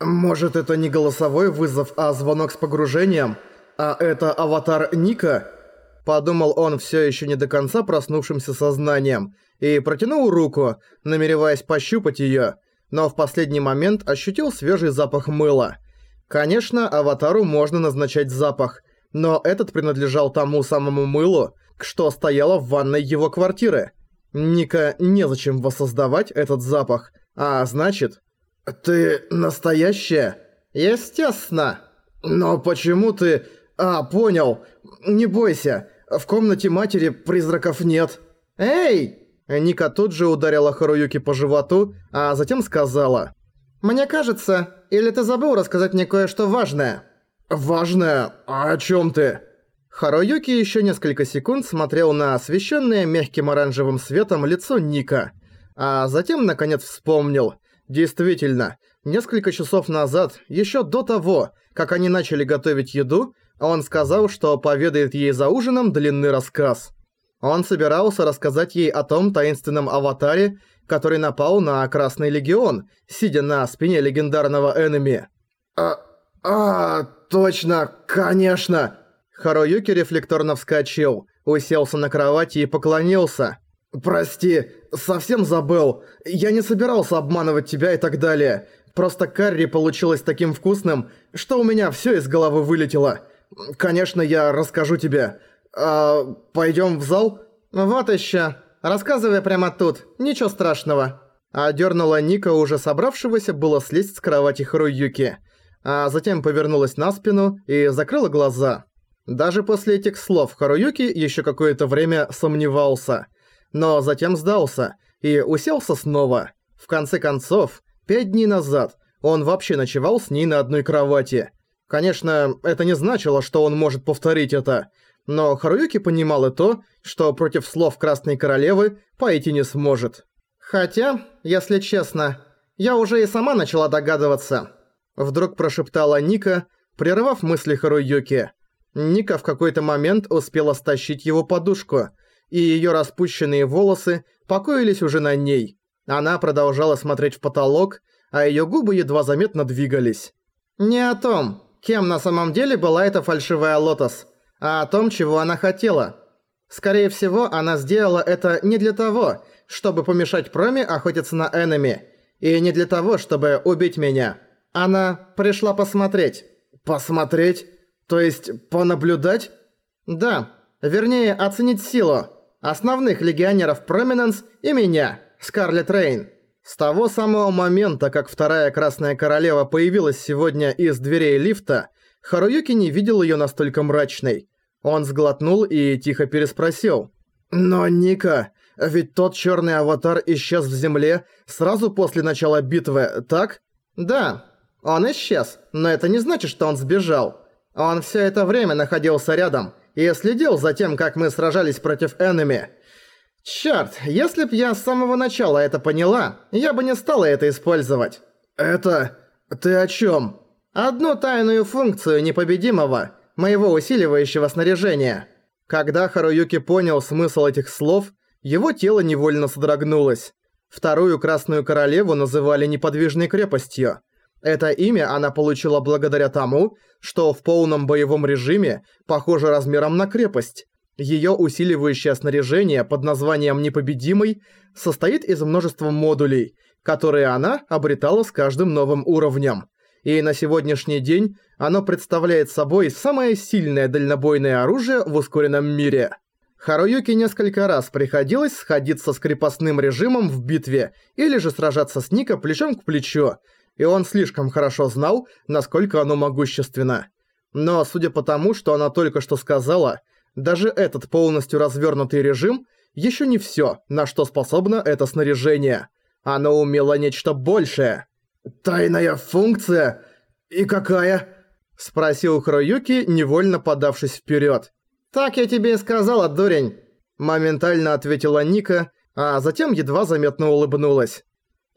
Может, это не голосовой вызов, а звонок с погружением? А это аватар Ника? Подумал он все еще не до конца проснувшимся сознанием и протянул руку, намереваясь пощупать ее, но в последний момент ощутил свежий запах мыла. Конечно, аватару можно назначать запах, но этот принадлежал тому самому мылу, что стояло в ванной его квартиры. Ника незачем воссоздавать этот запах, а значит... «Ты настоящая?» «Естественно!» «Но почему ты...» «А, понял. Не бойся. В комнате матери призраков нет». «Эй!» Ника тут же ударила Харуюки по животу, а затем сказала. «Мне кажется, или ты забыл рассказать мне кое-что важное?» «Важное? А о чём ты?» Харуюки ещё несколько секунд смотрел на освещенное мягким оранжевым светом лицо Ника, а затем наконец вспомнил. Действительно, несколько часов назад, ещё до того, как они начали готовить еду, он сказал, что поведает ей за ужином длинный рассказ. Он собирался рассказать ей о том таинственном аватаре, который напал на Красный Легион, сидя на спине легендарного Энеми. «А... а... точно, конечно!» Харуюки рефлекторно вскочил, уселся на кровати и поклонился. «Прости, совсем забыл. Я не собирался обманывать тебя и так далее. Просто карри получилось таким вкусным, что у меня всё из головы вылетело. Конечно, я расскажу тебе. А, пойдём в зал?» «Вот ещё. Рассказывай прямо тут. Ничего страшного». Одернула Ника, уже собравшегося было слезть с кровати Харуюки, а затем повернулась на спину и закрыла глаза. Даже после этих слов Харуюки ещё какое-то время сомневался, но затем сдался и уселся снова. В конце концов, пять дней назад он вообще ночевал с ней на одной кровати. Конечно, это не значило, что он может повторить это, но Харуюки понимал и то, что против слов Красной Королевы пойти не сможет. «Хотя, если честно, я уже и сама начала догадываться», вдруг прошептала Ника, прервав мысли Харуюки. Ника в какой-то момент успела стащить его подушку, и её распущенные волосы покоились уже на ней. Она продолжала смотреть в потолок, а её губы едва заметно двигались. «Не о том, кем на самом деле была эта фальшивая лотос а о том, чего она хотела. Скорее всего, она сделала это не для того, чтобы помешать Проме охотиться на Эннами, и не для того, чтобы убить меня. Она пришла посмотреть. Посмотреть? То есть понаблюдать? Да, вернее, оценить силу основных легионеров Проминенс и меня, Скарлетт Рейн. С того самого момента, как вторая Красная Королева появилась сегодня из дверей лифта, Харуюки не видел её настолько мрачной. Он сглотнул и тихо переспросил. «Но, Ника, ведь тот чёрный аватар исчез в земле сразу после начала битвы, так?» «Да, он исчез, но это не значит, что он сбежал. Он всё это время находился рядом и следил за тем, как мы сражались против Эннами. Чёрт, если б я с самого начала это поняла, я бы не стала это использовать». «Это... ты о чём?» «Одну тайную функцию непобедимого» моего усиливающего снаряжения. Когда Харуюки понял смысл этих слов, его тело невольно содрогнулось. Вторую Красную Королеву называли неподвижной крепостью. Это имя она получила благодаря тому, что в полном боевом режиме похоже размером на крепость. Её усиливающее снаряжение под названием «Непобедимый» состоит из множества модулей, которые она обретала с каждым новым уровнем и на сегодняшний день оно представляет собой самое сильное дальнобойное оружие в ускоренном мире. Харуюки несколько раз приходилось сходиться с крепостным режимом в битве или же сражаться с Ника плечом к плечу, и он слишком хорошо знал, насколько оно могущественно. Но судя по тому, что она только что сказала, даже этот полностью развернутый режим еще не все, на что способно это снаряжение. Оно умело нечто большее. «Тайная функция? И какая?» Спросил Хроюки, невольно подавшись вперед. «Так я тебе и сказала, дурень!» Моментально ответила Ника, а затем едва заметно улыбнулась.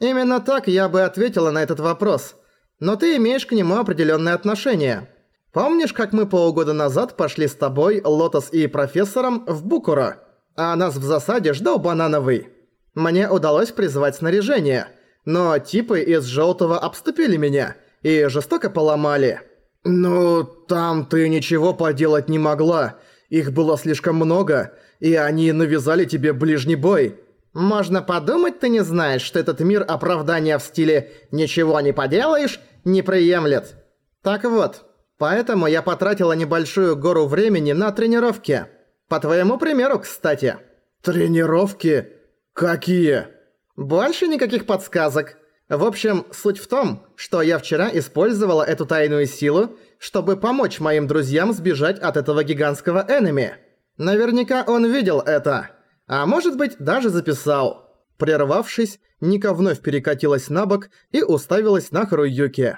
«Именно так я бы ответила на этот вопрос. Но ты имеешь к нему определенное отношение. Помнишь, как мы полгода назад пошли с тобой, Лотос и профессором в Букуро, а нас в засаде ждал Банановый? Мне удалось призвать снаряжение» но типы из желтого обступили меня, и жестоко поломали. «Ну, там ты ничего поделать не могла. Их было слишком много, и они навязали тебе ближний бой». «Можно подумать, ты не знаешь, что этот мир оправдания в стиле «ничего не поделаешь» не приемлет». Так вот, поэтому я потратила небольшую гору времени на тренировки. По твоему примеру, кстати. Тренировки? Какие? Больше никаких подсказок. В общем, суть в том, что я вчера использовала эту тайную силу, чтобы помочь моим друзьям сбежать от этого гигантского энеми. Наверняка он видел это. А может быть, даже записал. Прервавшись, Ника вновь перекатилась на бок и уставилась на Харуюки.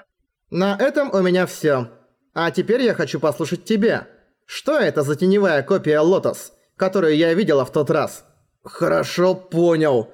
«На этом у меня всё. А теперь я хочу послушать тебя. Что это за теневая копия Лотос, которую я видела в тот раз?» «Хорошо, понял.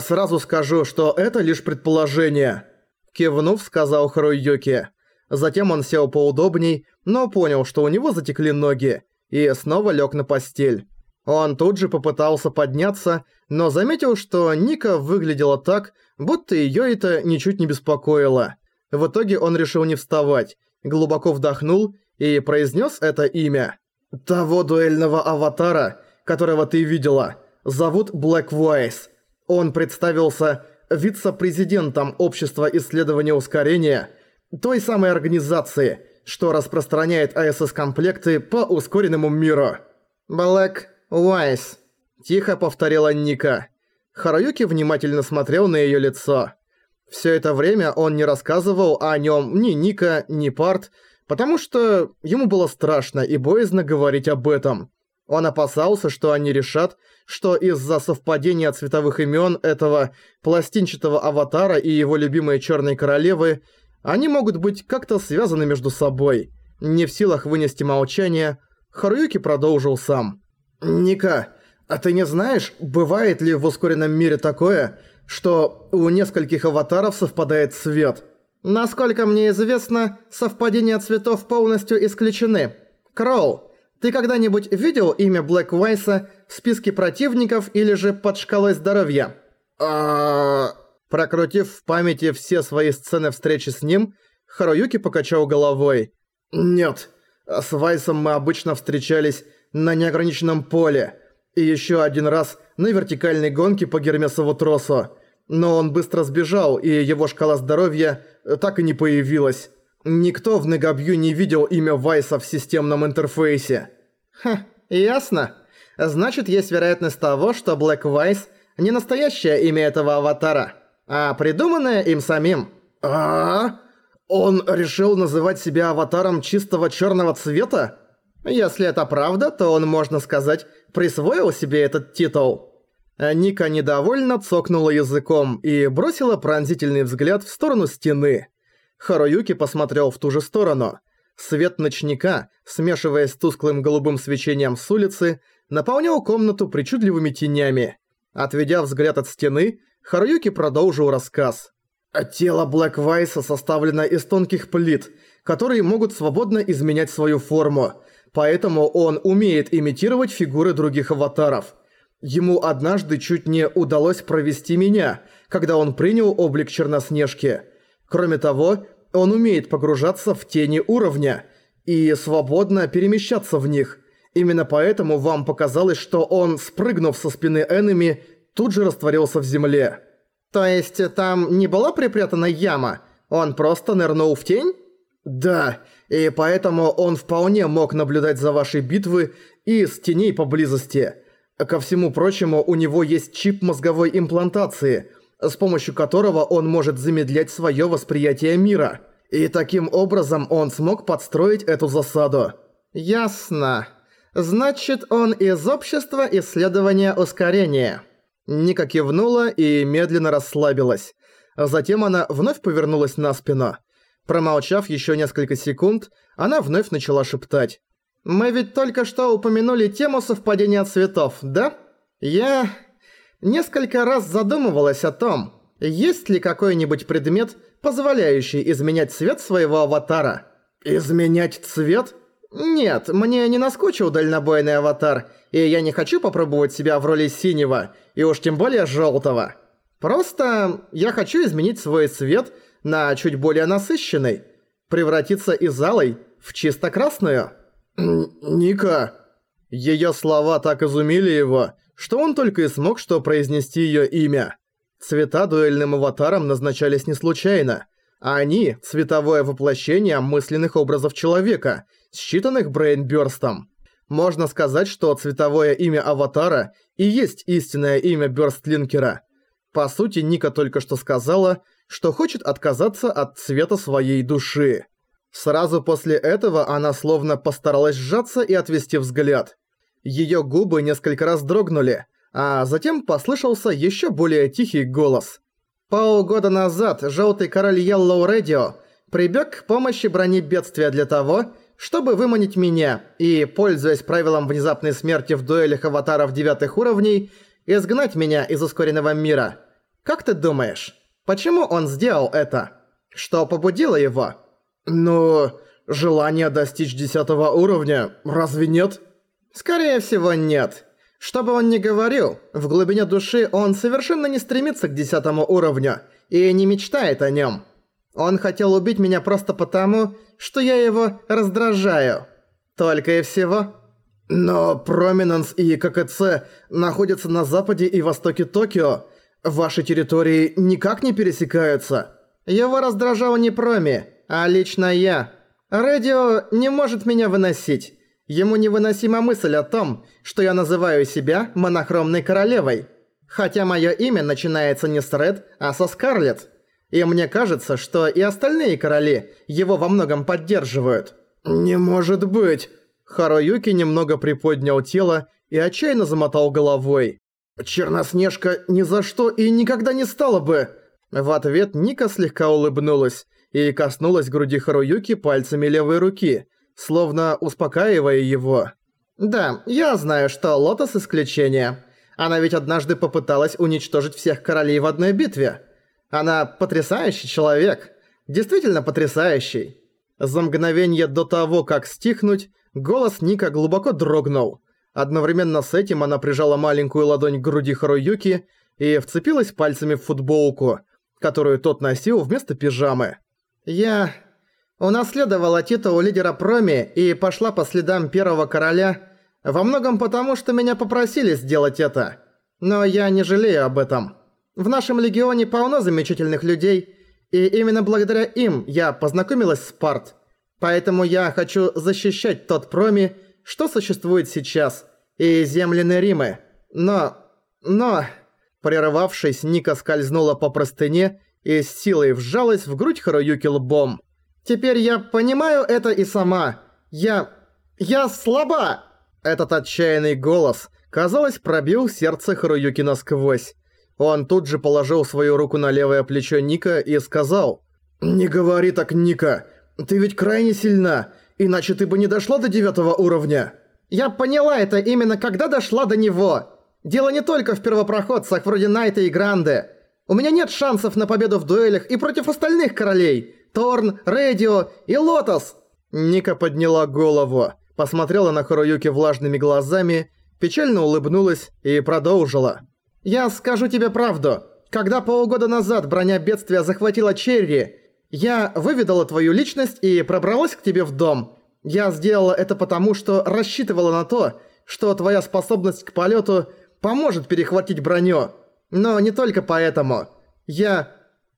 Сразу скажу, что это лишь предположение». Кивнув, сказал Харуюки. Затем он сел поудобней, но понял, что у него затекли ноги, и снова лег на постель. Он тут же попытался подняться, но заметил, что Ника выглядела так, будто её это ничуть не беспокоило. В итоге он решил не вставать, глубоко вдохнул и произнес это имя. «Того дуэльного аватара, которого ты видела, зовут Блэк Вайс. Он представился вице-президентом Общества исследования ускорения, той самой организации, что распространяет АСС-комплекты по ускоренному миру». «Блэк Уайс», – тихо повторила Ника. Харуюки внимательно смотрел на её лицо. Все это время он не рассказывал о нем ни Ника, ни Парт, потому что ему было страшно и боязно говорить об этом. Он опасался, что они решат, что из-за совпадения цветовых имен этого пластинчатого аватара и его любимой Черной Королевы они могут быть как-то связаны между собой. Не в силах вынести молчание, Харуюки продолжил сам. «Ника, а ты не знаешь, бывает ли в ускоренном мире такое, что у нескольких аватаров совпадает цвет. Насколько мне известно, совпадения цветов полностью исключены. Кроу, ты когда-нибудь видел имя Блэк Вайса в списке противников или же под шкалой здоровья? а Прокрутив в памяти все свои сцены встречи с ним, Харуюки покачал головой. «Нет, с Вайсом мы обычно встречались на неограниченном поле, и еще один раз на вертикальной гонке по Гермесову тросу. Но он быстро сбежал, и его шкала здоровья э, так и не появилась. Никто в Негабью не видел имя Вайса в системном интерфейсе. Ха, ясно. Значит, есть вероятность того, что Блэк Вайс не настоящее имя этого аватара, а придуманное им самим. А, -а, -а? Он решил называть себя аватаром чистого черного цвета? Если это правда, то он, можно сказать, присвоил себе этот титул. Ника недовольно цокнула языком и бросила пронзительный взгляд в сторону стены. Харуюки посмотрел в ту же сторону. Свет ночника, смешиваясь с тусклым голубым свечением с улицы, наполнял комнату причудливыми тенями. Отведя взгляд от стены, Харуюки продолжил рассказ. «Тело Блэк Вайса составлено из тонких плит, которые могут свободно изменять свою форму поэтому он умеет имитировать фигуры других аватаров. Ему однажды чуть не удалось провести меня, когда он принял облик Черноснежки. Кроме того, он умеет погружаться в тени уровня и свободно перемещаться в них. Именно поэтому вам показалось, что он, спрыгнув со спины Эннами, тут же растворился в земле. То есть там не была припрятана яма? Он просто нырнул в тень? Да, и поэтому он вполне мог наблюдать за вашей битвой и с теней поблизости. Ко всему прочему, у него есть чип мозговой имплантации, с помощью которого он может замедлять свое восприятие мира. И таким образом он смог подстроить эту засаду. Ясно. Значит, он из общества исследования ускорения. Ника кивнула и медленно расслабилась. Затем она вновь повернулась на спину. Промолчав еще несколько секунд, она вновь начала шептать. «Мы ведь только что упомянули тему совпадения цветов, да? Я несколько раз задумывалась о том, есть ли какой-нибудь предмет, позволяющий изменять цвет своего аватара. Изменять цвет? Нет, мне не наскучил дальнобойный аватар, и я не хочу попробовать себя в роли синего, и уж тем более желтого. Просто я хочу изменить свой цвет на чуть более насыщенный. Превратиться из алой в чисто красную. «Ника!» Её слова так изумили его, что он только и смог что произнести её имя. Цвета дуэльным аватарам назначались не случайно, а они – цветовое воплощение мысленных образов человека, считанных брейнбёрстом. Можно сказать, что цветовое имя аватара и есть истинное имя Бёрстлинкера. По сути, Ника только что сказала, что хочет отказаться от цвета своей души. Сразу после этого она словно постаралась сжаться и отвести взгляд. Её губы несколько раз дрогнули, а затем послышался ещё более тихий голос. Полгода назад Желтый Король Yellow Radio прибег к помощи брони бедствия для того, чтобы выманить меня и, пользуясь правилом внезапной смерти в дуэлях аватаров девятых уровней, изгнать меня из ускоренного мира. Как ты думаешь, почему он сделал это? Что побудило его? Ну, желание достичь десятого уровня, разве нет? Скорее всего, нет. Что бы он ни говорил, в глубине души он совершенно не стремится к десятому уровню и не мечтает о нем. Он хотел убить меня просто потому, что я его раздражаю. Только и всего. Но Проминенс и ККЦ находятся на западе и востоке Токио. Ваши территории никак не пересекаются. Его раздражал не Проми, а лично я. Радио не может меня выносить. Ему невыносима мысль о том, что я называю себя монохромной королевой. Хотя мое имя начинается не с Ред, а со Скарлетт. И мне кажется, что и остальные короли его во многом поддерживают. «Не может быть!» Харуюки немного приподнял тело и отчаянно замотал головой. «Черноснежка ни за что и никогда не стала бы!» В ответ Ника слегка улыбнулась и коснулась груди Харуюки пальцами левой руки, словно успокаивая его. «Да, я знаю, что Лотос исключение. Она ведь однажды попыталась уничтожить всех королей в одной битве. Она потрясающий человек. Действительно потрясающий. За мгновение до того, как стихнуть, голос Ника глубоко дрогнул. Одновременно с этим она прижала маленькую ладонь к груди Харуюки и вцепилась пальцами в футболку, которую тот носил вместо пижамы. «Я унаследовала титул лидера Проми и пошла по следам первого короля, во многом потому, что меня попросили сделать это. Но я не жалею об этом». В нашем легионе полно замечательных людей, и именно благодаря им я познакомилась с Парт. Поэтому я хочу защищать тот проми, что существует сейчас, и земли Неримы. Но... но... Прерывавшись, Ника скользнула по простыне и с силой вжалась в грудь Харуюки лбом. «Теперь я понимаю это и сама. Я... я слаба!» Этот отчаянный голос, казалось, пробил сердце Харуюки насквозь. Он тут же положил свою руку на левое плечо Ника и сказал «Не говори так, Ника, ты ведь крайне сильна, иначе ты бы не дошла до девятого уровня». «Я поняла это именно когда дошла до него. Дело не только в первопроходцах вроде Найта и Гранде. У меня нет шансов на победу в дуэлях и против остальных королей. Торн, Рэдио и Лотос». Ника подняла голову, посмотрела на Харуюки влажными глазами, печально улыбнулась и продолжила. «Я скажу тебе правду. Когда полгода назад броня бедствия захватила Черри, я выведала твою личность и пробралась к тебе в дом. Я сделала это потому, что рассчитывала на то, что твоя способность к полету поможет перехватить броню. Но не только поэтому. Я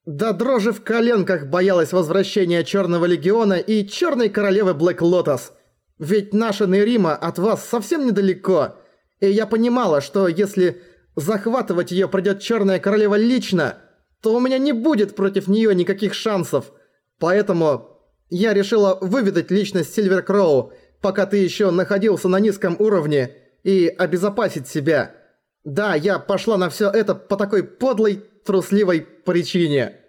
до дрожи в коленках боялась возвращения Черного Легиона и Черной Королевы Блэк Лотос. Ведь наша Нерима от вас совсем недалеко. И я понимала, что если захватывать её придёт Чёрная Королева лично, то у меня не будет против неё никаких шансов. Поэтому я решила выведать личность Сильвер Кроу, пока ты ещё находился на низком уровне, и обезопасить себя. Да, я пошла на всё это по такой подлой, трусливой причине».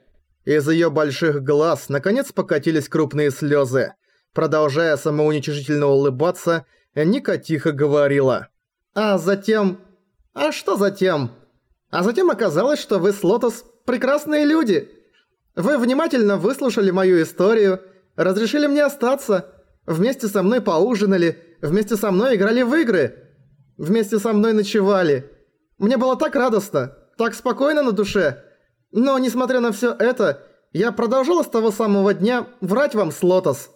Из её больших глаз наконец покатились крупные слёзы. Продолжая самоуничижительно улыбаться, Ника тихо говорила. «А затем а что затем? А затем оказалось, что вы с Лотос прекрасные люди. Вы внимательно выслушали мою историю, разрешили мне остаться, вместе со мной поужинали, вместе со мной играли в игры, вместе со мной ночевали. Мне было так радостно, так спокойно на душе. Но, несмотря на всё это, Я продолжала с того самого дня врать вам с Лотос.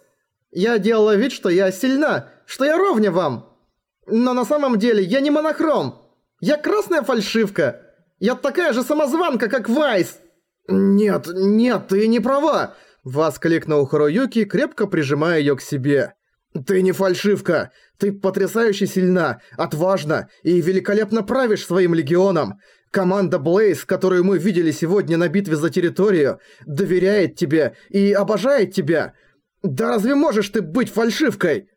Я делала вид, что я сильна, что я ровня вам. Но на самом деле я не монохром. Я красная фальшивка. Я такая же самозванка, как Вайс. Нет, нет, ты не права. Воскликнул Харуюки, крепко прижимая её к себе. «Ты не фальшивка! Ты потрясающе сильна, отважна и великолепно правишь своим легионом! Команда Блейз, которую мы видели сегодня на битве за территорию, доверяет тебе и обожает тебя! Да разве можешь ты быть фальшивкой?